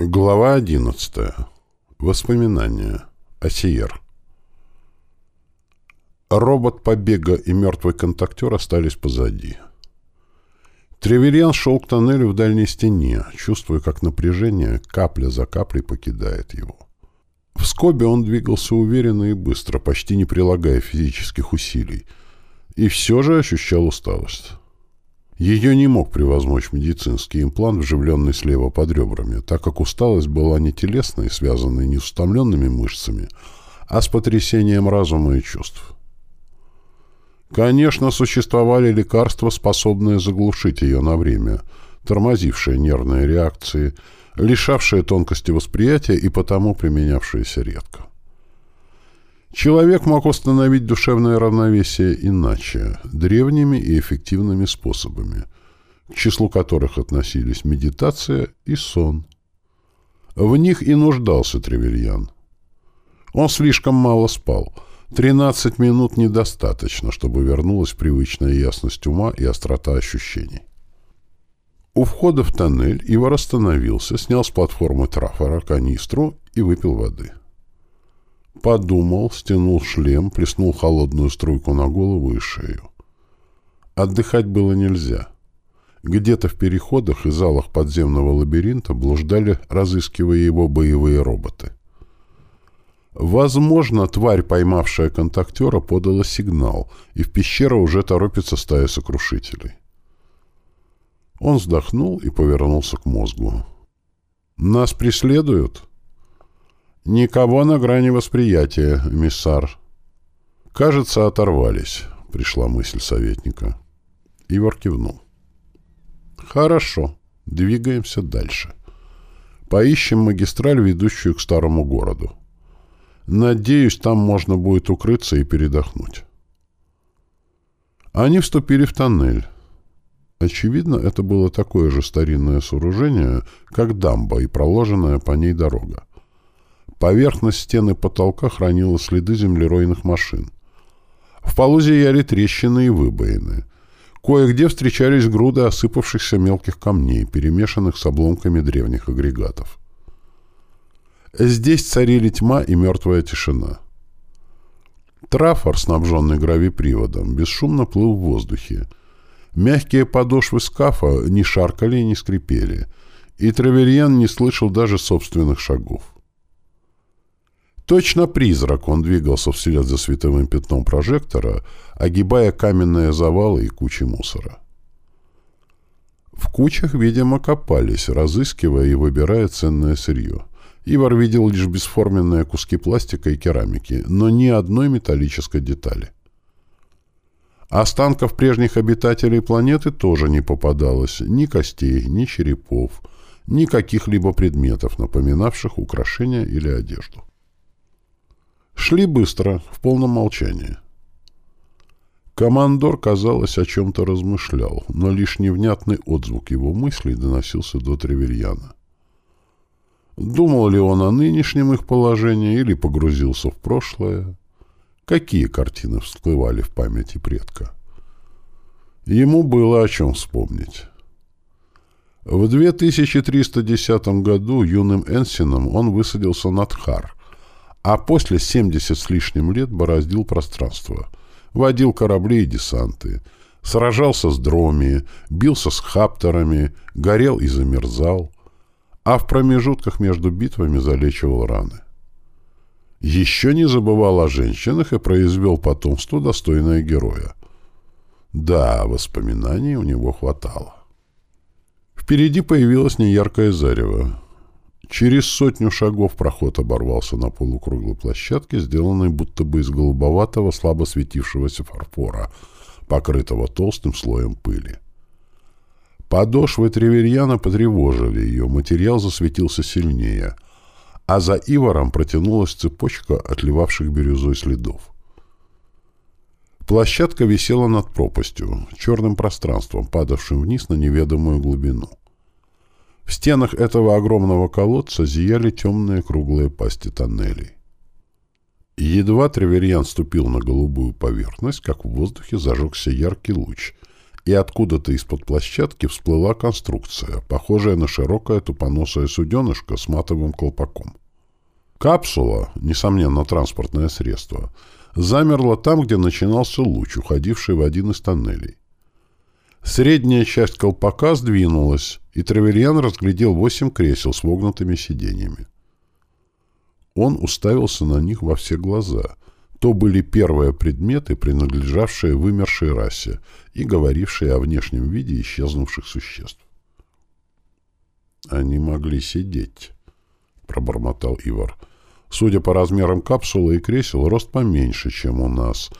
Глава 11. Воспоминания. Осиер. Робот побега и мертвый контактер остались позади. Треверьян шел к тоннелю в дальней стене, чувствуя, как напряжение капля за каплей покидает его. В скобе он двигался уверенно и быстро, почти не прилагая физических усилий, и все же ощущал усталость. Ее не мог превозмочь медицинский имплант, вживленный слева под ребрами, так как усталость была не телесной, связанной не с утомленными мышцами, а с потрясением разума и чувств. Конечно, существовали лекарства, способные заглушить ее на время, тормозившие нервные реакции, лишавшие тонкости восприятия и потому применявшиеся редко. Человек мог установить душевное равновесие иначе, древними и эффективными способами, к числу которых относились медитация и сон. В них и нуждался Тревельян. Он слишком мало спал. 13 минут недостаточно, чтобы вернулась привычная ясность ума и острота ощущений. У входа в тоннель Ивар остановился, снял с платформы трафора канистру и выпил воды. Подумал, стянул шлем, плеснул холодную струйку на голову и шею. Отдыхать было нельзя. Где-то в переходах и залах подземного лабиринта блуждали, разыскивая его боевые роботы. Возможно, тварь, поймавшая контактера, подала сигнал, и в пещеру уже торопится стая сокрушителей. Он вздохнул и повернулся к мозгу. «Нас преследуют?» «Никого на грани восприятия, миссар». «Кажется, оторвались», — пришла мысль советника. Ивар кивнул. «Хорошо. Двигаемся дальше. Поищем магистраль, ведущую к старому городу. Надеюсь, там можно будет укрыться и передохнуть». Они вступили в тоннель. Очевидно, это было такое же старинное сооружение, как дамба и проложенная по ней дорога. Поверхность стены потолка хранила следы землеройных машин. В полу зияли трещины и выбоины. Кое-где встречались груды осыпавшихся мелких камней, перемешанных с обломками древних агрегатов. Здесь царили тьма и мертвая тишина. Трафор, снабженный гравиприводом, бесшумно плыл в воздухе. Мягкие подошвы скафа не шаркали и не скрипели, и Траверьян не слышал даже собственных шагов. Точно призрак он двигался вслед за световым пятном прожектора, огибая каменные завалы и кучи мусора. В кучах, видимо, копались, разыскивая и выбирая ценное сырье. Ивар видел лишь бесформенные куски пластика и керамики, но ни одной металлической детали. Останков прежних обитателей планеты тоже не попадалось, ни костей, ни черепов, ни каких-либо предметов, напоминавших украшения или одежду. Шли быстро, в полном молчании. Командор, казалось, о чем-то размышлял, но лишь невнятный отзвук его мыслей доносился до Треверьяна. Думал ли он о нынешнем их положении или погрузился в прошлое? Какие картины всплывали в памяти предка? Ему было о чем вспомнить. В 2310 году юным Энсином он высадился на Тхар, а после 70 с лишним лет бороздил пространство. Водил корабли и десанты, сражался с дроми, бился с хаптерами, горел и замерзал, а в промежутках между битвами залечивал раны. Еще не забывал о женщинах и произвел потомство, достойное героя. Да, воспоминаний у него хватало. Впереди появилось неяркое зарево. Через сотню шагов проход оборвался на полукруглой площадке, сделанной будто бы из голубоватого, слабо светившегося фарфора, покрытого толстым слоем пыли. Подошвы треверьяна потревожили ее, материал засветился сильнее, а за Иваром протянулась цепочка отливавших бирюзой следов. Площадка висела над пропастью, черным пространством, падавшим вниз на неведомую глубину. В стенах этого огромного колодца зияли темные круглые пасти тоннелей. Едва Треверьян ступил на голубую поверхность, как в воздухе зажегся яркий луч, и откуда-то из-под площадки всплыла конструкция, похожая на широкое тупоносое суденышко с матовым колпаком. Капсула, несомненно транспортное средство, замерла там, где начинался луч, уходивший в один из тоннелей. Средняя часть колпака сдвинулась, и Треверьян разглядел восемь кресел с вогнутыми сиденьями. Он уставился на них во все глаза. То были первые предметы, принадлежавшие вымершей расе и говорившие о внешнем виде исчезнувших существ. «Они могли сидеть», — пробормотал Ивар. «Судя по размерам капсулы и кресел, рост поменьше, чем у нас,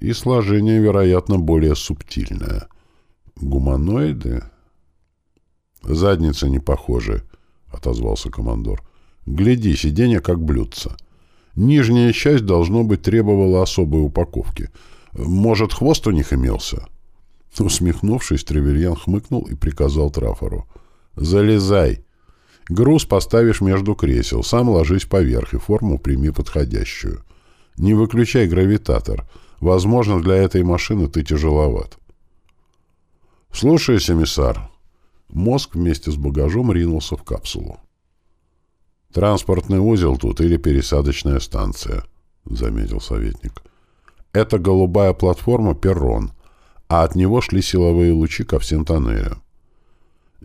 и сложение, вероятно, более субтильное. Гуманоиды?» «Задницы не похожи», — отозвался командор. «Гляди, сиденье как блюдце. Нижняя часть, должно быть, требовала особой упаковки. Может, хвост у них имелся?» Усмехнувшись, Тревельян хмыкнул и приказал Трафору. «Залезай. Груз поставишь между кресел, сам ложись поверх и форму прими подходящую. Не выключай гравитатор. Возможно, для этой машины ты тяжеловат». «Слушаюсь, эмиссар», Мозг вместе с багажом ринулся в капсулу. «Транспортный узел тут или пересадочная станция», — заметил советник. «Это голубая платформа «Перрон», а от него шли силовые лучи ко всем тоннелям.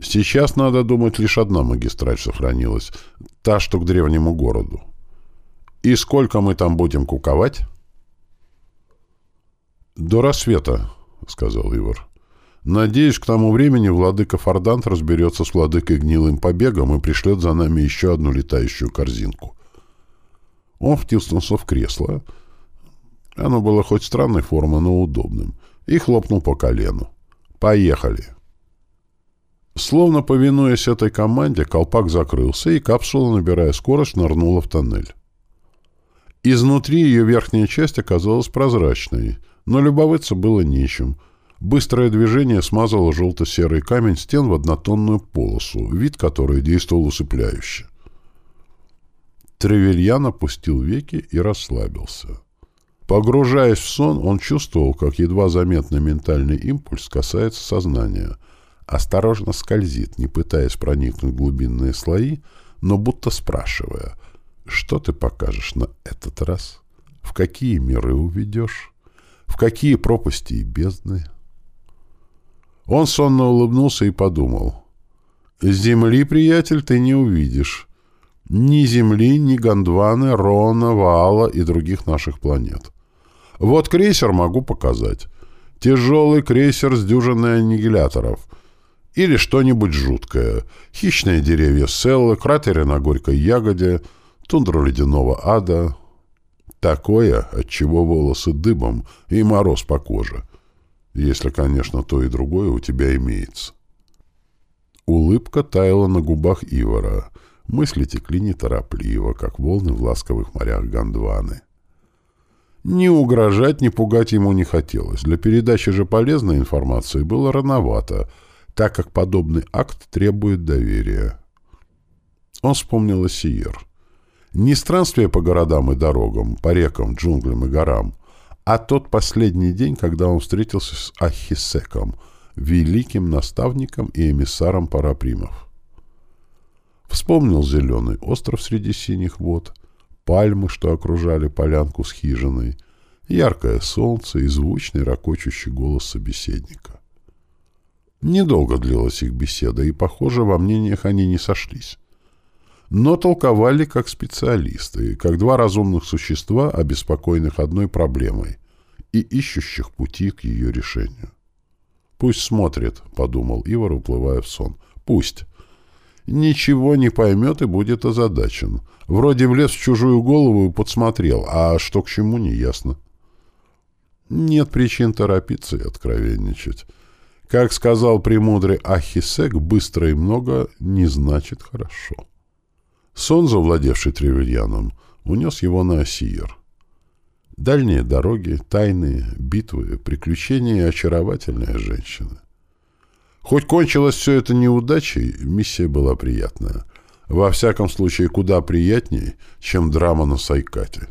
Сейчас, надо думать, лишь одна магистраль сохранилась, та, что к древнему городу. И сколько мы там будем куковать?» «До рассвета», — сказал Ивар. Надеюсь, к тому времени владыка Фордант разберется с владыкой гнилым побегом и пришлет за нами еще одну летающую корзинку. Он втиснулся в кресло. Оно было хоть странной формы, но удобным. И хлопнул по колену. «Поехали!» Словно повинуясь этой команде, колпак закрылся, и капсула, набирая скорость, нырнула в тоннель. Изнутри ее верхняя часть оказалась прозрачной, но любоваться было нечем — Быстрое движение смазало желто-серый камень стен в однотонную полосу, вид которой действовал усыпляюще. Тревельян опустил веки и расслабился. Погружаясь в сон, он чувствовал, как едва заметный ментальный импульс касается сознания, осторожно скользит, не пытаясь проникнуть в глубинные слои, но будто спрашивая, что ты покажешь на этот раз, в какие миры уведешь, в какие пропасти и бездны. Он сонно улыбнулся и подумал. «Земли, приятель, ты не увидишь. Ни Земли, ни Гондваны, Рона, Ваала и других наших планет. Вот крейсер могу показать. Тяжелый крейсер с дюжиной аннигиляторов. Или что-нибудь жуткое. Хищные деревья Селлы, кратеры на горькой ягоде, тундра ледяного ада. Такое, от чего волосы дыбом и мороз по коже. Если, конечно, то и другое у тебя имеется. Улыбка таяла на губах Ивара. Мысли текли неторопливо, как волны в ласковых морях Гондваны. Ни угрожать, ни пугать ему не хотелось. Для передачи же полезной информации было рановато, так как подобный акт требует доверия. Он вспомнил о Сиер. Не странствие по городам и дорогам, по рекам, джунглям и горам — а тот последний день, когда он встретился с Ахисеком, великим наставником и эмиссаром Парапримов. Вспомнил зеленый остров среди синих вод, пальмы, что окружали полянку с хижиной, яркое солнце и звучный ракочущий голос собеседника. Недолго длилась их беседа, и, похоже, во мнениях они не сошлись. Но толковали как специалисты, как два разумных существа, обеспокоенных одной проблемой и ищущих пути к ее решению. «Пусть смотрит», — подумал Ивар, уплывая в сон. «Пусть. Ничего не поймет и будет озадачен. Вроде влез в чужую голову и подсмотрел, а что к чему, не ясно. Нет причин торопиться и откровенничать. Как сказал премудрый Ахисек, быстро и много не значит хорошо. Сон, завладевший Тревельяном, унес его на Осиер. Дальние дороги, тайные, битвы, приключения и очаровательная женщина. Хоть кончилось все это неудачей, миссия была приятная. Во всяком случае, куда приятнее, чем драма на Сайкате.